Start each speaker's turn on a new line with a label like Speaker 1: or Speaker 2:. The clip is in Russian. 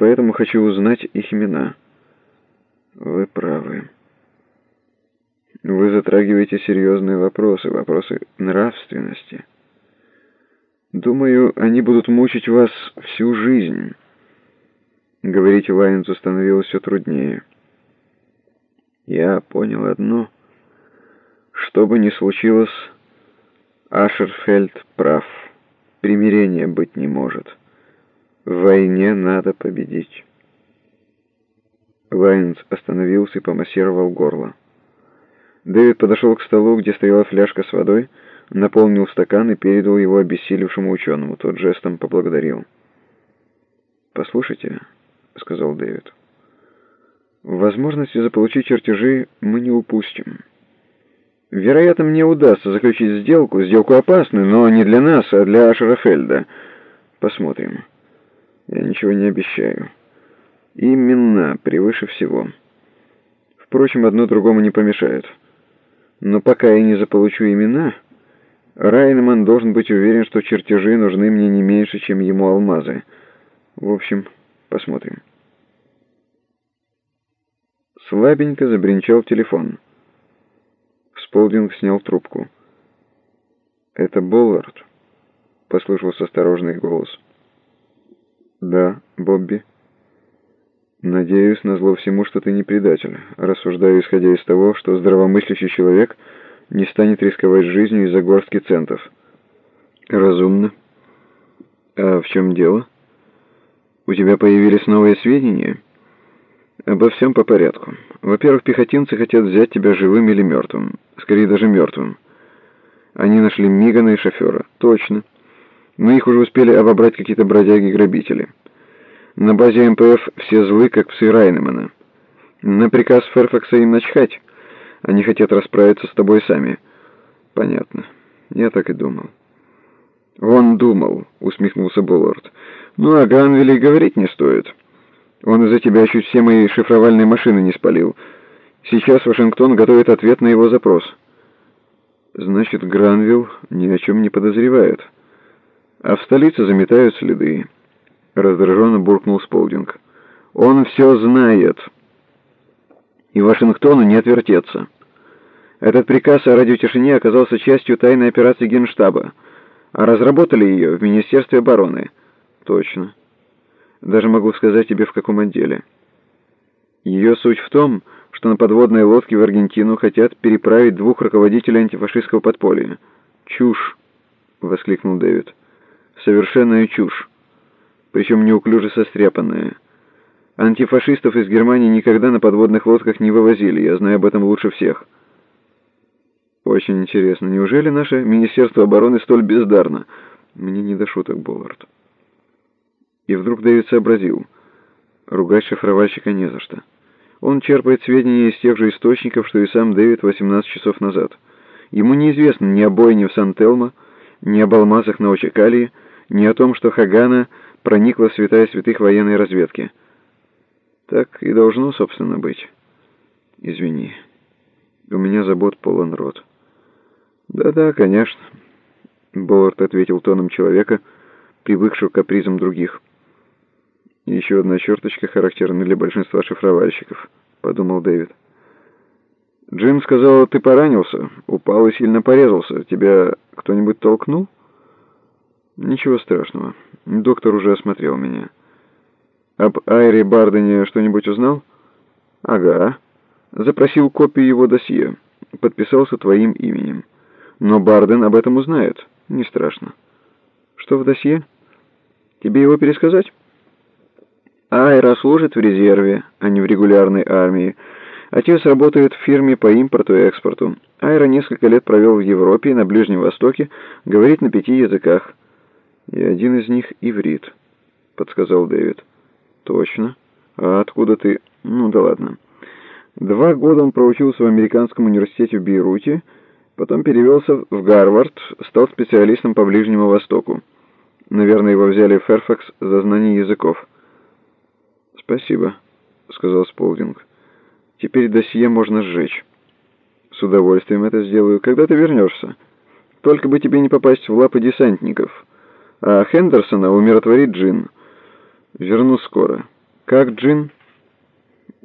Speaker 1: поэтому хочу узнать их имена. Вы правы. Вы затрагиваете серьезные вопросы, вопросы нравственности. Думаю, они будут мучить вас всю жизнь. Говорить Лайнцу становилось все труднее. Я понял одно. Что бы ни случилось, Ашерфельд прав. Примирения быть не может. В войне надо победить. Лайнс остановился и помассировал горло. Дэвид подошел к столу, где стояла фляжка с водой, наполнил стакан и передал его обессилевшему ученому. Тот жестом поблагодарил. «Послушайте», — сказал Дэвид, — «возможности заполучить чертежи мы не упустим. Вероятно, мне удастся заключить сделку, сделку опасную, но не для нас, а для Ашерафельда. Посмотрим. Я ничего не обещаю. Именно, превыше всего. Впрочем, одно другому не помешает». Но пока я не заполучу имена, Райнман должен быть уверен, что чертежи нужны мне не меньше, чем ему алмазы. В общем, посмотрим. Слабенько забринчал телефон. Сполдинг снял трубку. «Это Боллард?» — послышался осторожный голос. «Да, Бобби». «Надеюсь, назло всему, что ты не предатель. Рассуждаю, исходя из того, что здравомыслящий человек не станет рисковать жизнью из-за горстки центов». «Разумно. А в чем дело? У тебя появились новые сведения?» «Обо всем по порядку. Во-первых, пехотинцы хотят взять тебя живым или мертвым. Скорее, даже мертвым. Они нашли Мигана и шофера. Точно. Но их уже успели обобрать какие-то бродяги-грабители». На базе МПФ все злы, как псы Райнемана. На приказ Ферфакса им начхать. Они хотят расправиться с тобой сами. Понятно. Я так и думал. Он думал, усмехнулся Буллард. Ну, а Гранвиле говорить не стоит. Он из-за тебя чуть все мои шифровальные машины не спалил. Сейчас Вашингтон готовит ответ на его запрос. Значит, Гранвилл ни о чем не подозревает. А в столице заметают следы. Раздраженно буркнул Сполдинг. «Он все знает. И Вашингтону не отвертеться. Этот приказ о радиотишине оказался частью тайной операции Генштаба, а разработали ее в Министерстве обороны. Точно. Даже могу сказать тебе, в каком отделе. Ее суть в том, что на подводной лодке в Аргентину хотят переправить двух руководителей антифашистского подполья. «Чушь!» — воскликнул Дэвид. «Совершенная чушь причем неуклюже состряпанная. Антифашистов из Германии никогда на подводных лодках не вывозили, я знаю об этом лучше всех. Очень интересно, неужели наше Министерство обороны столь бездарно? Мне не до шуток, Боллард. И вдруг Дэвид сообразил. Ругать шифровальщика не за что. Он черпает сведения из тех же источников, что и сам Дэвид 18 часов назад. Ему неизвестно ни о бойне в Сан-Телмо, ни об алмазах на Очакалии, ни о том, что Хагана проникла святая святых военной разведки. Так и должно, собственно, быть. Извини. У меня забот полон рот. Да-да, конечно. Боллард ответил тоном человека, привыкшего к капризам других. Еще одна черточка, характерная для большинства шифровальщиков, подумал Дэвид. Джим сказал, ты поранился, упал и сильно порезался. Тебя кто-нибудь толкнул? Ничего страшного. Доктор уже осмотрел меня. Об Айре Бардене что-нибудь узнал? Ага. Запросил копию его досье. Подписался твоим именем. Но Барден об этом узнает. Не страшно. Что в досье? Тебе его пересказать? Айра служит в резерве, а не в регулярной армии. Отец работает в фирме по импорту и экспорту. Айра несколько лет провел в Европе и на Ближнем Востоке, говорит на пяти языках. «И один из них иврит», — подсказал Дэвид. «Точно. А откуда ты...» «Ну да ладно». Два года он проучился в американском университете в Бейруте, потом перевелся в Гарвард, стал специалистом по Ближнему Востоку. Наверное, его взяли в Ферфакс за знание языков. «Спасибо», — сказал Сполдинг. «Теперь досье можно сжечь». «С удовольствием это сделаю. Когда ты вернешься? Только бы тебе не попасть в лапы десантников» а Хендерсона умиротворит Джин. Верну скоро. «Как Джин?»